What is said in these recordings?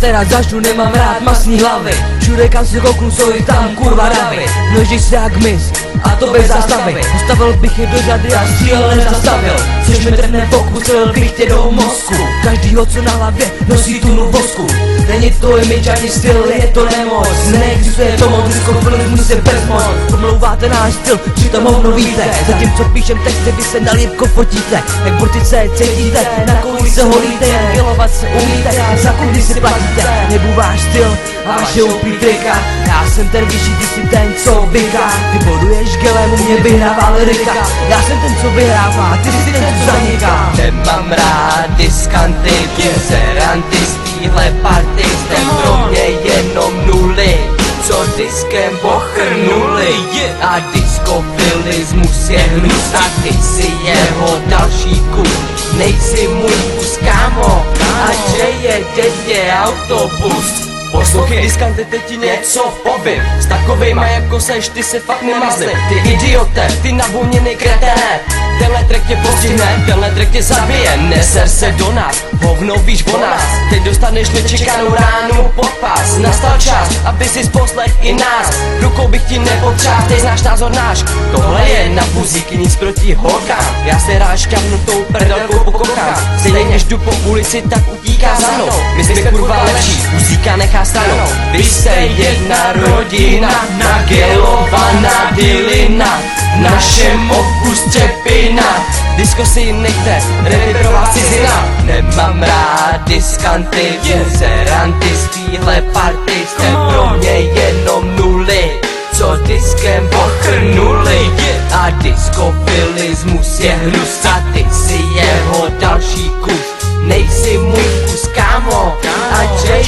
teda zažnu, nemám rád masní hlavy Všude kam se kouknu, jsou i tam kurva ravy Množí se jak mis, a to bez zastavy Postavil bych je do řady a střílel nezastavil Což mi trhne boku, celil bych tě do mozku. Každýho, co na hlavě nosí tu vosku. Není to image ani styl, je to nemoc. Neexistuje to moc, diskofilismus je bezmoc Pomlouváte náš styl, přitom hovno víte Zatímco píšem texty, vy se na lípko fotíte. Jak burtice cítíte, na kouli se holíte Jak se umíte, za kundy si platíte Nebu váš styl a vaše upí trika Já jsem ten vyšší, ty jsi ten, co vyká Ty boduješ gelem, u mě vyhrává lirika Já jsem ten, co vyhrává, ty jsi ten, co zaniká. Nemám rád diskanty, buzeranty z téhle party. Jste pro mě jenom nuly co diskem pochrnuli A diskofilismus je hnus a ty si jeho další kus Nejsi můj kus kámo, a že je dětě autobus Poslouchej diskanty, teď ti něco povím. S takovejma jako seš, ty se fakt nemazlim Ty idiote, ty navoněný kreténe Tenhle track tě postihne, tenhle track tě zabije. Neser se do nás, hovno víš o nás. Teď dostaneš nečekanou ránu pod pás. Nastal čas, aby si poslech i nás. Rukou bych ti nepotřást, teď znáš názor náš. Tohle je na buzíky, nic proti holkám. Já se rád šťavnutou prdelkou pokokám Stejně než jdu po ulici, tak utíká za mnou. My jsme kurva lepší, buzíka nechá stranou. Vy jste jedna rodina, nagelovaná dilina našem oku stěpina Disko si nechte, revidrová cizina. Nemám rád diskanty, buzeranty z téhle party Jste pro mě jenom nuly. Co diskem pochrnuli A diskofilismus je hnus a ty si jeho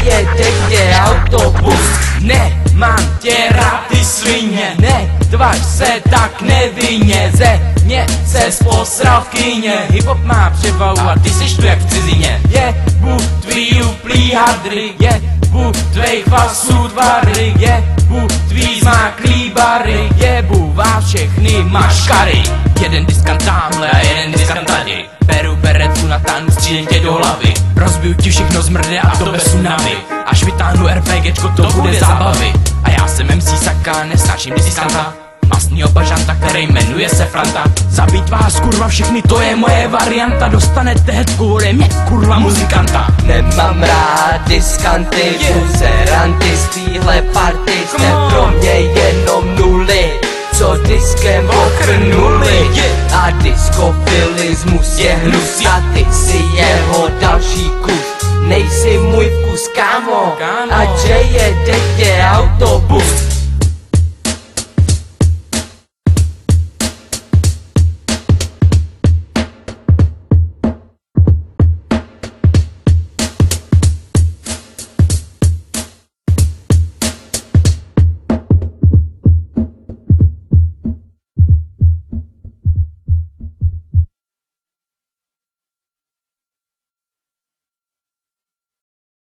jede tě autobus. Ne, mám tě rád ty svině. Ne, tvář se tak nevinně. Ze mě se posral v kyně. Hip-hop má převahu a ty seš tu jak v cizině. Je bu tvý uplý hadry Je bu tvej fasů tvary Je bu tvý zmáklý bary Je bu vás všechny maškary. Jeden diskant tamhle a jeden diskant tady Tánu, střílím tě do hlavy. Rozbiju ti všechno zmrde a to bez tsunami. Až vytáhnu RPGčko, to bude zábavy. A já jsem MC Saka, nesnáším disistanta Masnýho bažanta, který jmenuje se Franta. Zabít vás kurva všechny, to je moje varianta. Dostanete hetku ode mě, kurva muzikanta. Nemám rád diskanty, buzeranty z téhle party A diskofilismus je hnus a ty si jeho další kus. Nejsi můj vkus kámo, a že jede tě autobus